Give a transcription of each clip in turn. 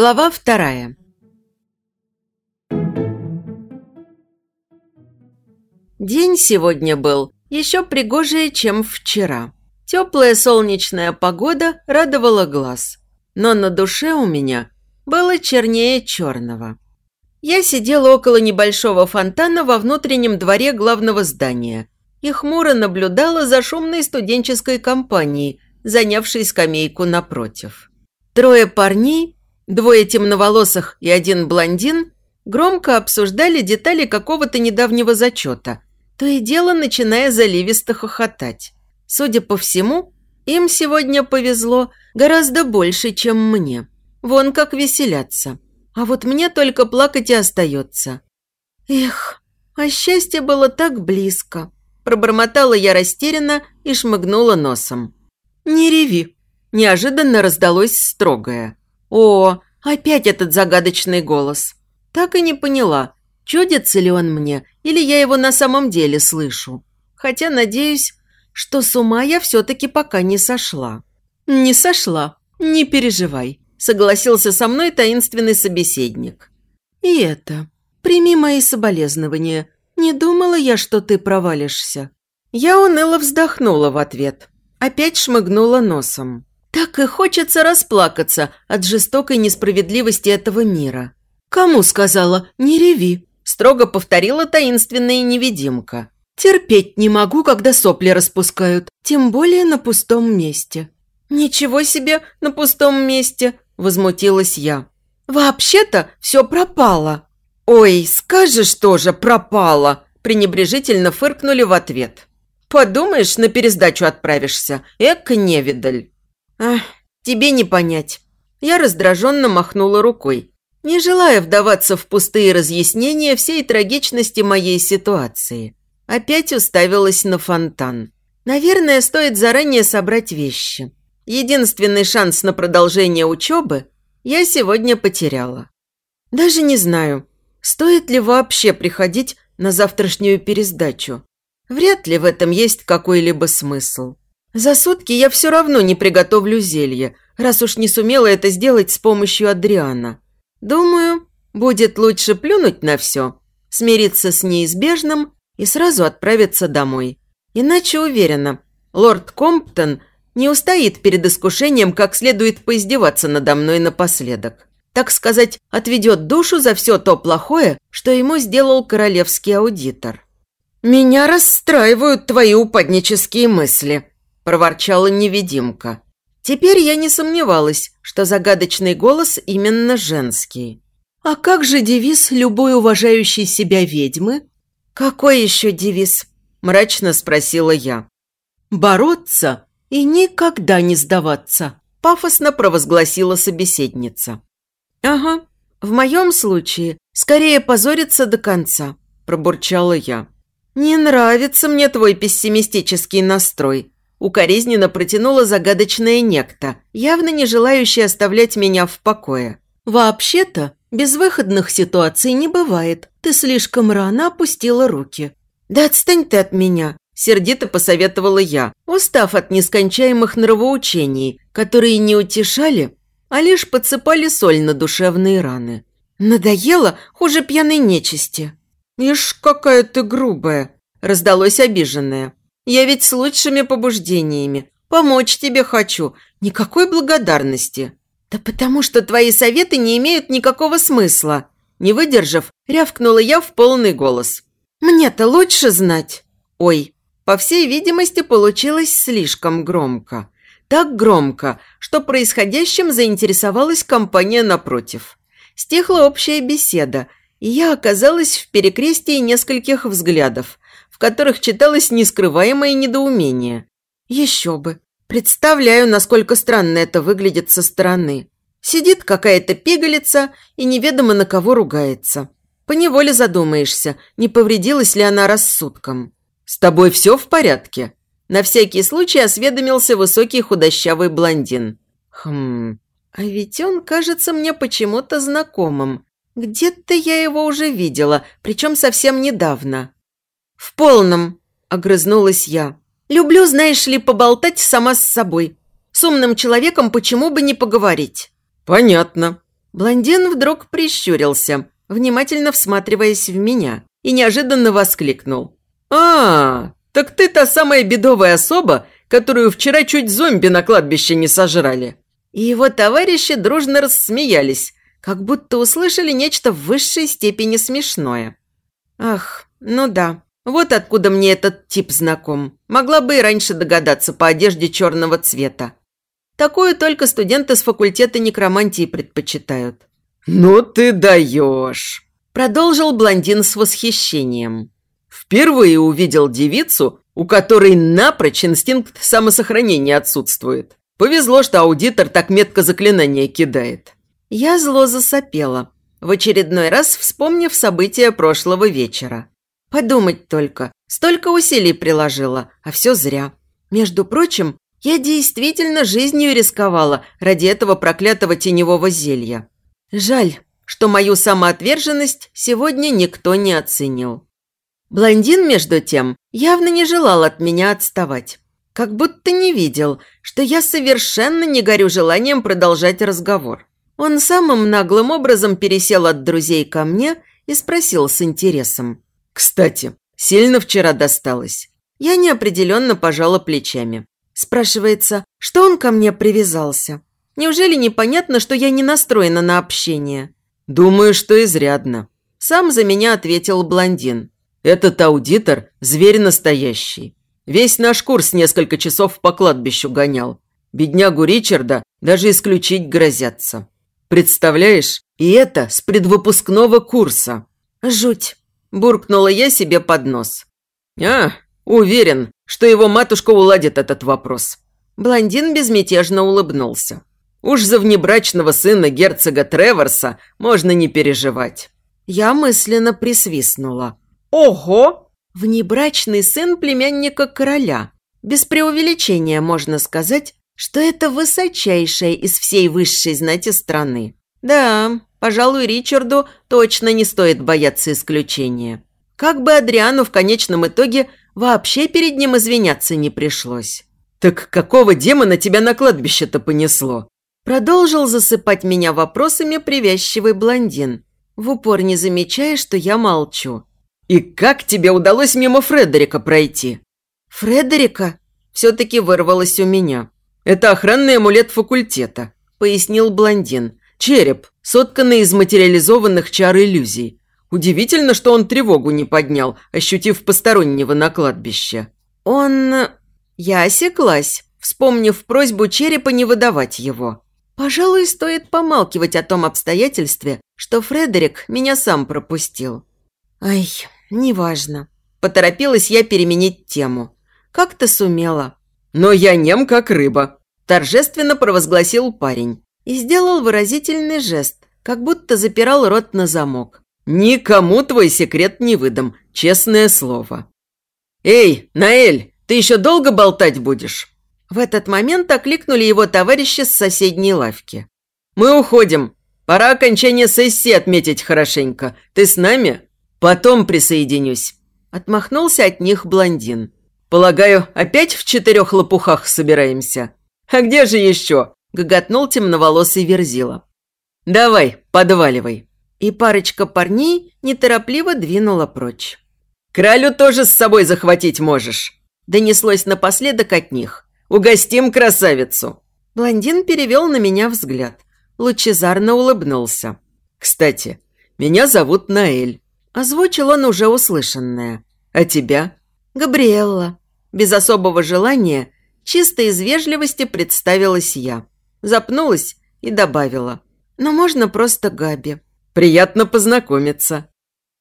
Глава вторая. День сегодня был еще пригожее, чем вчера. Теплая солнечная погода радовала глаз, но на душе у меня было чернее черного. Я сидела около небольшого фонтана во внутреннем дворе главного здания и хмуро наблюдала за шумной студенческой компанией, занявшей скамейку напротив. Трое парней, двое темноволосых и один блондин, громко обсуждали детали какого-то недавнего зачета, то и дело начиная заливисто хохотать. Судя по всему, им сегодня повезло гораздо больше, чем мне. Вон как веселятся. А вот мне только плакать и остается. Эх, а счастье было так близко. Пробормотала я растерянно и шмыгнула носом. «Не реви!» Неожиданно раздалось строгое. «О, опять этот загадочный голос!» Так и не поняла, чудится ли он мне, или я его на самом деле слышу. Хотя надеюсь, что с ума я все-таки пока не сошла. «Не сошла, не переживай», – согласился со мной таинственный собеседник. «И это, прими мои соболезнования. Не думала я, что ты провалишься». Я уныло вздохнула в ответ. Опять шмыгнула носом. Так и хочется расплакаться от жестокой несправедливости этого мира. «Кому сказала? Не реви!» – строго повторила таинственная невидимка. «Терпеть не могу, когда сопли распускают, тем более на пустом месте». «Ничего себе на пустом месте!» – возмутилась я. «Вообще-то все пропало». «Ой, скажешь тоже пропало!» – пренебрежительно фыркнули в ответ. Подумаешь, на пересдачу отправишься. Эк, невидаль. Ах, тебе не понять. Я раздраженно махнула рукой, не желая вдаваться в пустые разъяснения всей трагичности моей ситуации. Опять уставилась на фонтан. Наверное, стоит заранее собрать вещи. Единственный шанс на продолжение учебы я сегодня потеряла. Даже не знаю, стоит ли вообще приходить на завтрашнюю пересдачу. Вряд ли в этом есть какой-либо смысл. За сутки я все равно не приготовлю зелье, раз уж не сумела это сделать с помощью Адриана. Думаю, будет лучше плюнуть на все, смириться с неизбежным и сразу отправиться домой. Иначе уверена, лорд Комптон не устоит перед искушением как следует поиздеваться надо мной напоследок. Так сказать, отведет душу за все то плохое, что ему сделал королевский аудитор. «Меня расстраивают твои упаднические мысли», – проворчала невидимка. Теперь я не сомневалась, что загадочный голос именно женский. «А как же девиз любой уважающей себя ведьмы?» «Какой еще девиз?» – мрачно спросила я. «Бороться и никогда не сдаваться», – пафосно провозгласила собеседница. «Ага, в моем случае скорее позориться до конца», – пробурчала я. «Не нравится мне твой пессимистический настрой», – укоризненно протянула загадочная некто, явно не желающая оставлять меня в покое. «Вообще-то, безвыходных ситуаций не бывает. Ты слишком рано опустила руки». «Да отстань ты от меня», – сердито посоветовала я, устав от нескончаемых нравоучений, которые не утешали, а лишь подсыпали соль на душевные раны. «Надоело хуже пьяной нечисти». «Ишь, какая ты грубая!» – раздалось обиженное. «Я ведь с лучшими побуждениями. Помочь тебе хочу. Никакой благодарности». «Да потому что твои советы не имеют никакого смысла». Не выдержав, рявкнула я в полный голос. «Мне-то лучше знать». «Ой, по всей видимости, получилось слишком громко. Так громко, что происходящим заинтересовалась компания напротив. Стихла общая беседа – и я оказалась в перекрестии нескольких взглядов, которых читалось нескрываемое недоумение. Еще бы. Представляю, насколько странно это выглядит со стороны. Сидит какая-то пигалица и неведомо на кого ругается. Поневоле задумаешься, не повредилась ли она рассудком. «С тобой все в порядке?» На всякий случай осведомился высокий худощавый блондин. «Хм, а ведь он кажется мне почему-то знакомым. Где-то я его уже видела, причем совсем недавно. В полном, огрызнулась я. Люблю, знаешь ли, поболтать сама с собой. С умным человеком почему бы не поговорить? Понятно. Блондин вдруг прищурился, внимательно всматриваясь в меня, и неожиданно воскликнул. «А, так ты та самая бедовая особа, которую вчера чуть зомби на кладбище не сожрали». И его товарищи дружно рассмеялись, как будто услышали нечто в высшей степени смешное. «Ах, ну да, вот откуда мне этот тип знаком. Могла бы и раньше догадаться по одежде черного цвета. Такую только студенты с факультета некромантии предпочитают. «Ну ты даешь!» – продолжил блондин с восхищением. «Впервые увидел девицу, у которой напрочь инстинкт самосохранения отсутствует. Повезло, что аудитор так метко заклинание кидает». Я зло засопела, в очередной раз вспомнив события прошлого вечера. Подумать только, столько усилий приложила, а все зря. Между прочим, я действительно жизнью рисковала ради этого проклятого теневого зелья. Жаль, что мою самоотверженность сегодня никто не оценил. Блондин, между тем, явно не желал от меня отставать. Как будто не видел, что я совершенно не горю желанием продолжать разговор. Он самым наглым образом пересел от друзей ко мне и спросил с интересом. Кстати, сильно вчера досталось. Я неопределенно пожала плечами. Спрашивается, что он ко мне привязался? Неужели непонятно, что я не настроена на общение? Думаю, что изрядно. Сам за меня ответил блондин. Этот аудитор – зверь настоящий. Весь наш курс несколько часов по кладбищу гонял. Беднягу Ричарда даже исключить грозятся. Представляешь, и это с предвыпускного курса. Жуть. Буркнула я себе под нос. «А, уверен, что его матушка уладит этот вопрос». Блондин безмятежно улыбнулся. «Уж за внебрачного сына герцога Треворса можно не переживать». Я мысленно присвистнула. «Ого!» Внебрачный сын племянника короля. Без преувеличения можно сказать, что это высочайшая из всей высшей знати страны. Да, Пожалуй, Ричарду точно не стоит бояться исключения. Как бы Адриану в конечном итоге вообще перед ним извиняться не пришлось. «Так какого демона тебя на кладбище-то понесло?» Продолжил засыпать меня вопросами привязчивый блондин, в упор не замечая, что я молчу. «И как тебе удалось мимо Фредерика пройти?» «Фредерика?» Все-таки вырвалось у меня. «Это охранный амулет факультета», – пояснил блондин. Череп, сотканный из материализованных чар иллюзий. Удивительно, что он тревогу не поднял, ощутив постороннего на кладбище. Он... Я осеклась, вспомнив просьбу черепа не выдавать его. Пожалуй, стоит помалкивать о том обстоятельстве, что Фредерик меня сам пропустил. Ай, неважно. Поторопилась я переменить тему. Как-то сумела. «Но я нем, как рыба», – торжественно провозгласил парень и сделал выразительный жест, как будто запирал рот на замок. «Никому твой секрет не выдам, честное слово». «Эй, Наэль, ты еще долго болтать будешь?» В этот момент окликнули его товарищи с соседней лавки. «Мы уходим. Пора окончание сессии отметить хорошенько. Ты с нами?» «Потом присоединюсь». Отмахнулся от них блондин. «Полагаю, опять в четырех лопухах собираемся?» «А где же еще?» – гоготнул темноволосый Верзила. «Давай, подваливай». И парочка парней неторопливо двинула прочь. «Кралю тоже с собой захватить можешь», – донеслось напоследок от них. «Угостим красавицу». Блондин перевел на меня взгляд. Лучезарно улыбнулся. «Кстати, меня зовут Наэль». Озвучил он уже услышанное. «А тебя?» «Габриэлла». Без особого желания, чисто из вежливости представилась я запнулась и добавила. «Но можно просто Габи». «Приятно познакомиться».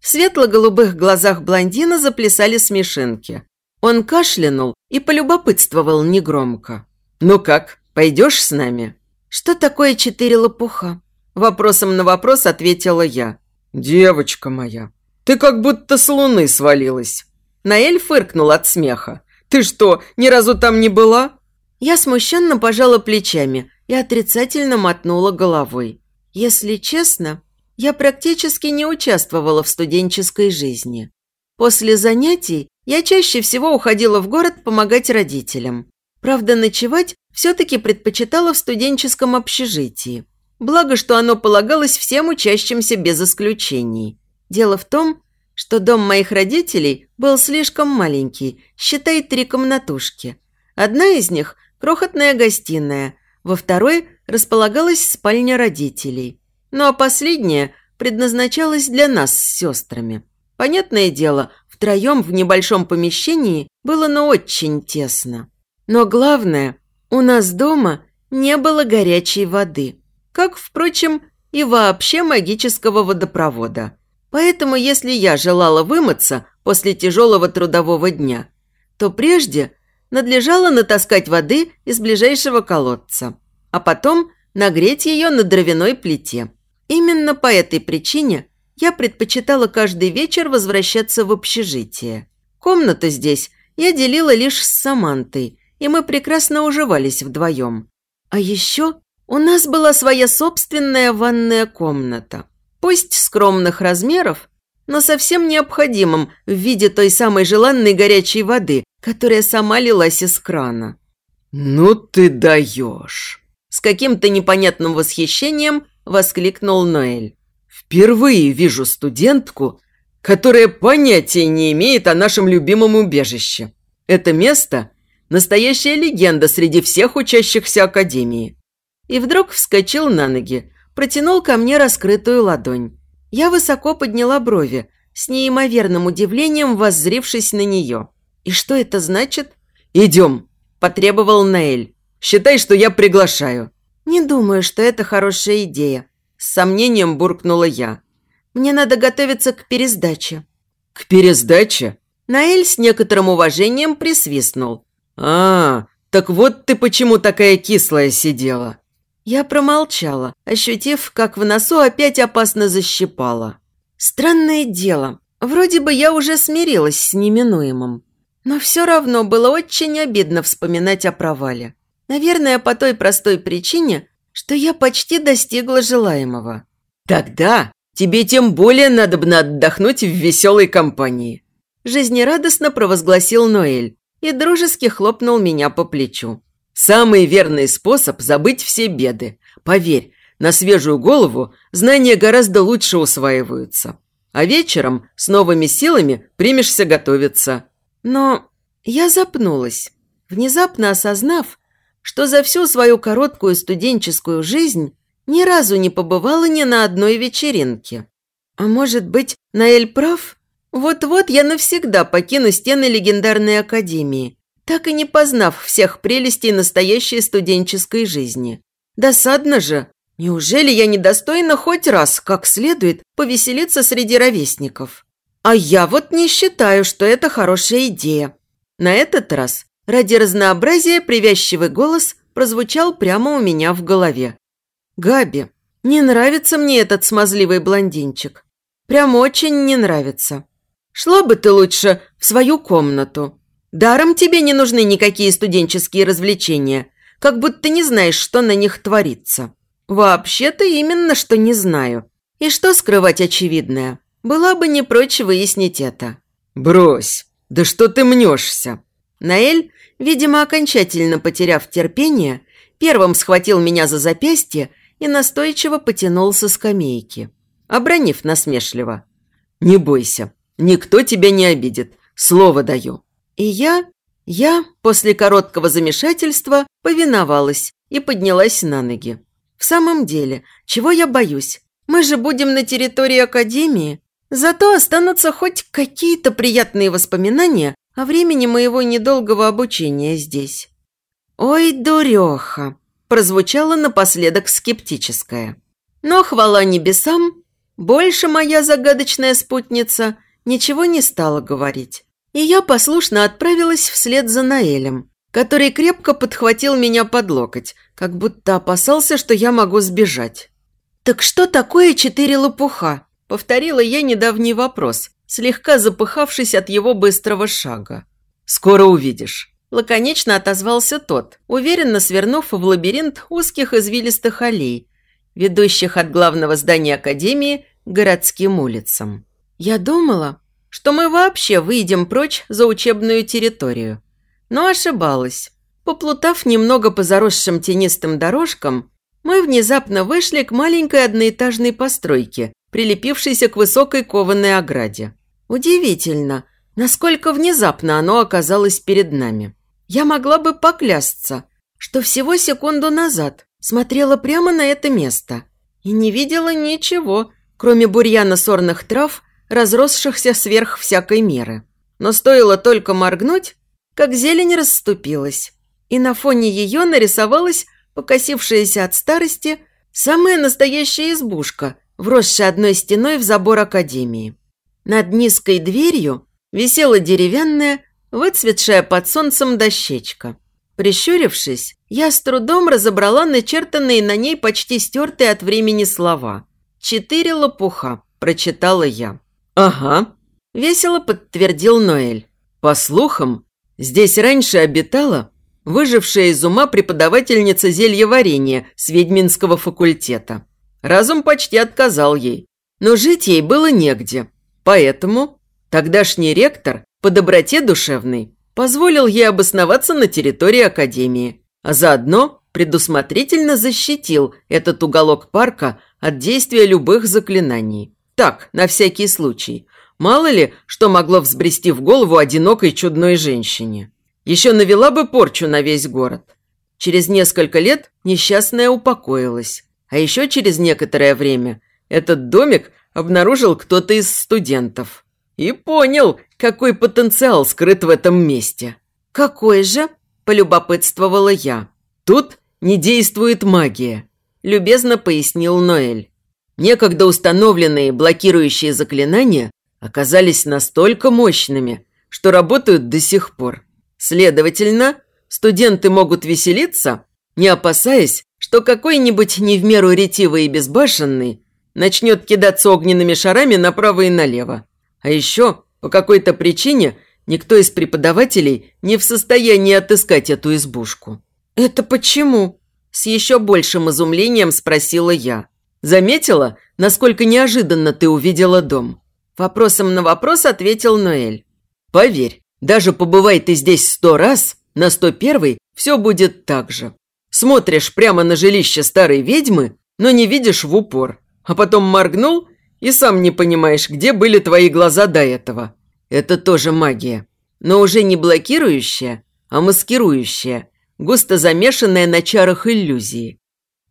В светло-голубых глазах блондина заплясали смешинки. Он кашлянул и полюбопытствовал негромко. «Ну как, пойдешь с нами?» «Что такое четыре лопуха?» Вопросом на вопрос ответила я. «Девочка моя, ты как будто с луны свалилась». Наэль фыркнул от смеха. «Ты что, ни разу там не была?» Я смущенно пожала плечами, и отрицательно мотнула головой. Если честно, я практически не участвовала в студенческой жизни. После занятий я чаще всего уходила в город помогать родителям. Правда, ночевать все-таки предпочитала в студенческом общежитии. Благо, что оно полагалось всем учащимся без исключений. Дело в том, что дом моих родителей был слишком маленький, считай три комнатушки. Одна из них – крохотная гостиная, во второй располагалась спальня родителей. Ну а последняя предназначалась для нас с сестрами. Понятное дело, втроем в небольшом помещении было ну очень тесно. Но главное, у нас дома не было горячей воды, как, впрочем, и вообще магического водопровода. Поэтому, если я желала вымыться после тяжелого трудового дня, то прежде надлежало натаскать воды из ближайшего колодца, а потом нагреть ее на дровяной плите. Именно по этой причине я предпочитала каждый вечер возвращаться в общежитие. Комнату здесь я делила лишь с Самантой, и мы прекрасно уживались вдвоем. А еще у нас была своя собственная ванная комната. Пусть скромных размеров, но совсем необходимым в виде той самой желанной горячей воды, которая сама лилась из крана. «Ну ты даешь!» С каким-то непонятным восхищением воскликнул Ноэль. «Впервые вижу студентку, которая понятия не имеет о нашем любимом убежище. Это место – настоящая легенда среди всех учащихся Академии». И вдруг вскочил на ноги, протянул ко мне раскрытую ладонь. Я высоко подняла брови, с неимоверным удивлением воззрившись на нее. «И что это значит?» «Идем», – потребовал Наэль. «Считай, что я приглашаю». «Не думаю, что это хорошая идея», – с сомнением буркнула я. «Мне надо готовиться к пересдаче». «К пересдаче?» Наэль с некоторым уважением присвистнул. «А, так вот ты почему такая кислая сидела». Я промолчала, ощутив, как в носу опять опасно защипало. Странное дело, вроде бы я уже смирилась с неминуемым. Но все равно было очень обидно вспоминать о провале. Наверное, по той простой причине, что я почти достигла желаемого. «Тогда тебе тем более надо бы отдохнуть в веселой компании», жизнерадостно провозгласил Ноэль и дружески хлопнул меня по плечу. Самый верный способ забыть все беды. Поверь, на свежую голову знания гораздо лучше усваиваются. А вечером с новыми силами примешься готовиться. Но я запнулась, внезапно осознав, что за всю свою короткую студенческую жизнь ни разу не побывала ни на одной вечеринке. А может быть, Наэль прав? Вот-вот я навсегда покину стены легендарной академии так и не познав всех прелестей настоящей студенческой жизни. Досадно же. Неужели я недостойна хоть раз, как следует, повеселиться среди ровесников? А я вот не считаю, что это хорошая идея. На этот раз, ради разнообразия, привязчивый голос прозвучал прямо у меня в голове. «Габи, не нравится мне этот смазливый блондинчик. Прям очень не нравится. Шла бы ты лучше в свою комнату. Даром тебе не нужны никакие студенческие развлечения, как будто не знаешь, что на них творится. Вообще-то именно, что не знаю. И что скрывать очевидное? Была бы не прочь выяснить это. Брось, да что ты мнешься? Наэль, видимо, окончательно потеряв терпение, первым схватил меня за запястье и настойчиво потянул со скамейки, обронив насмешливо. «Не бойся, никто тебя не обидит, слово даю». И я, я после короткого замешательства повиновалась и поднялась на ноги. В самом деле, чего я боюсь? Мы же будем на территории Академии. Зато останутся хоть какие-то приятные воспоминания о времени моего недолгого обучения здесь. «Ой, дуреха!» – прозвучало напоследок скептическое. Но хвала небесам, больше моя загадочная спутница ничего не стала говорить и я послушно отправилась вслед за Наэлем, который крепко подхватил меня под локоть, как будто опасался, что я могу сбежать. «Так что такое четыре лопуха?» – повторила я недавний вопрос, слегка запыхавшись от его быстрого шага. «Скоро увидишь». Лаконично отозвался тот, уверенно свернув в лабиринт узких извилистых аллей, ведущих от главного здания Академии к городским улицам. Я думала, что мы вообще выйдем прочь за учебную территорию. Но ошибалась. Поплутав немного по заросшим тенистым дорожкам, мы внезапно вышли к маленькой одноэтажной постройке, прилепившейся к высокой кованой ограде. Удивительно, насколько внезапно оно оказалось перед нами. Я могла бы поклясться, что всего секунду назад смотрела прямо на это место и не видела ничего, кроме бурьяна сорных трав, разросшихся сверх всякой меры. Но стоило только моргнуть, как зелень расступилась, и на фоне ее нарисовалась покосившаяся от старости самая настоящая избушка, вросшая одной стеной в забор академии. Над низкой дверью висела деревянная, выцветшая под солнцем дощечка. Прищурившись, я с трудом разобрала начертанные на ней почти стертые от времени слова. «Четыре лопуха», – прочитала я. «Ага», – весело подтвердил Ноэль. «По слухам, здесь раньше обитала выжившая из ума преподавательница зельеварения с ведьминского факультета. Разум почти отказал ей, но жить ей было негде. Поэтому тогдашний ректор по доброте душевной позволил ей обосноваться на территории академии, а заодно предусмотрительно защитил этот уголок парка от действия любых заклинаний. Так, на всякий случай. Мало ли, что могло взбрести в голову одинокой чудной женщине. Еще навела бы порчу на весь город. Через несколько лет несчастная упокоилась. А еще через некоторое время этот домик обнаружил кто-то из студентов. И понял, какой потенциал скрыт в этом месте. «Какой же?» – полюбопытствовала я. «Тут не действует магия», – любезно пояснил Ноэль. Некогда установленные блокирующие заклинания оказались настолько мощными, что работают до сих пор. Следовательно, студенты могут веселиться, не опасаясь, что какой-нибудь не в меру ретивый и безбашенный начнет кидаться огненными шарами направо и налево. А еще, по какой-то причине, никто из преподавателей не в состоянии отыскать эту избушку. «Это почему?» – с еще большим изумлением спросила я. «Заметила, насколько неожиданно ты увидела дом?» Вопросом на вопрос ответил Ноэль. «Поверь, даже побывай ты здесь сто раз, на сто первый все будет так же. Смотришь прямо на жилище старой ведьмы, но не видишь в упор. А потом моргнул и сам не понимаешь, где были твои глаза до этого. Это тоже магия. Но уже не блокирующая, а маскирующая, густо замешанная на чарах иллюзии.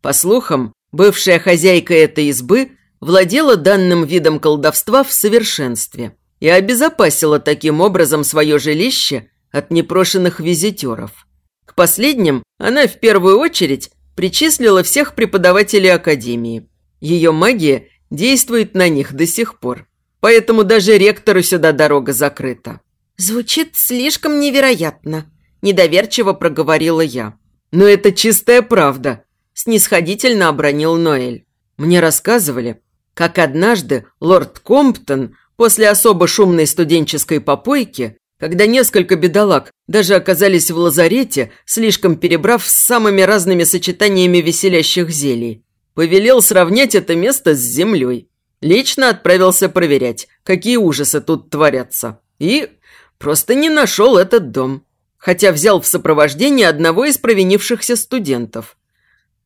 По слухам, бывшая хозяйка этой избы владела данным видом колдовства в совершенстве – и обезопасила таким образом свое жилище от непрошенных визитеров. К последним она в первую очередь причислила всех преподавателей Академии. Ее магия действует на них до сих пор. Поэтому даже ректору сюда дорога закрыта. «Звучит слишком невероятно», – недоверчиво проговорила я. «Но это чистая правда», – снисходительно обронил Ноэль. Мне рассказывали, как однажды лорд Комптон После особо шумной студенческой попойки, когда несколько бедолаг даже оказались в лазарете, слишком перебрав с самыми разными сочетаниями веселящих зелий, повелел сравнять это место с землей. Лично отправился проверять, какие ужасы тут творятся. И просто не нашел этот дом. Хотя взял в сопровождение одного из провинившихся студентов.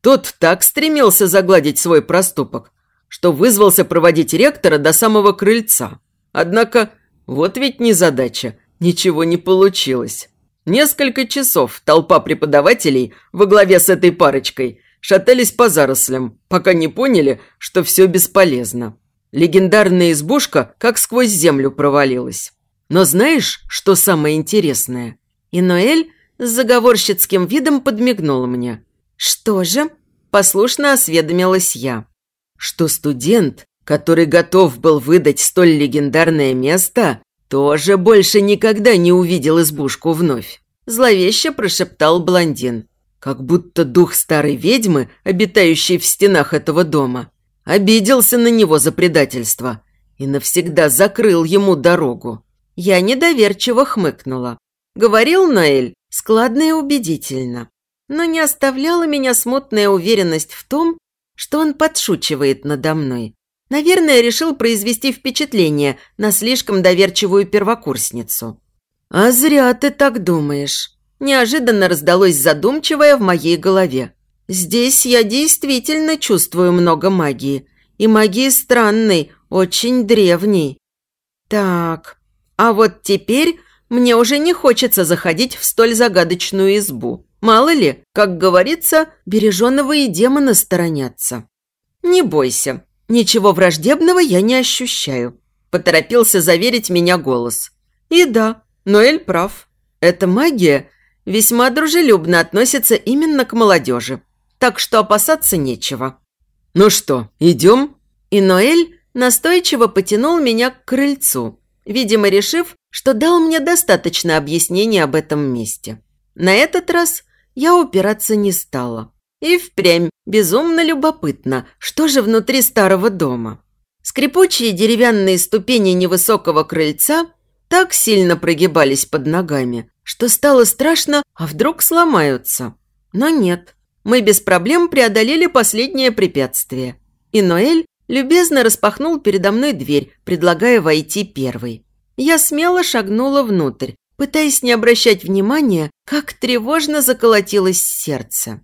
Тот так стремился загладить свой проступок, что вызвался проводить ректора до самого крыльца. Однако, вот ведь незадача, ничего не получилось. Несколько часов толпа преподавателей во главе с этой парочкой шатались по зарослям, пока не поняли, что все бесполезно. Легендарная избушка как сквозь землю провалилась. Но знаешь, что самое интересное? И Ноэль с заговорщицким видом подмигнула мне. «Что же?» – послушно осведомилась я что студент, который готов был выдать столь легендарное место, тоже больше никогда не увидел избушку вновь. Зловеще прошептал блондин. Как будто дух старой ведьмы, обитающей в стенах этого дома, обиделся на него за предательство и навсегда закрыл ему дорогу. Я недоверчиво хмыкнула. Говорил Наэль складно и убедительно, но не оставляла меня смутная уверенность в том, что он подшучивает надо мной. Наверное, решил произвести впечатление на слишком доверчивую первокурсницу. «А зря ты так думаешь», – неожиданно раздалось задумчивое в моей голове. Здесь я действительно чувствую много магии. И магии странной, очень древней. Так, а вот теперь мне уже не хочется заходить в столь загадочную избу. Мало ли, как говорится, береженого и демона сторонятся. Не бойся, ничего враждебного я не ощущаю. Поторопился заверить меня голос. И да, Ноэль прав. Эта магия весьма дружелюбно относится именно к молодежи так что опасаться нечего. «Ну что, идем?» И Ноэль настойчиво потянул меня к крыльцу, видимо, решив, что дал мне достаточно объяснений об этом месте. На этот раз я упираться не стала. И впрямь безумно любопытно, что же внутри старого дома. Скрипучие деревянные ступени невысокого крыльца так сильно прогибались под ногами, что стало страшно, а вдруг сломаются. Но нет, мы без проблем преодолели последнее препятствие. И Ноэль любезно распахнул передо мной дверь, предлагая войти первой. Я смело шагнула внутрь, пытаясь не обращать внимания, как тревожно заколотилось сердце.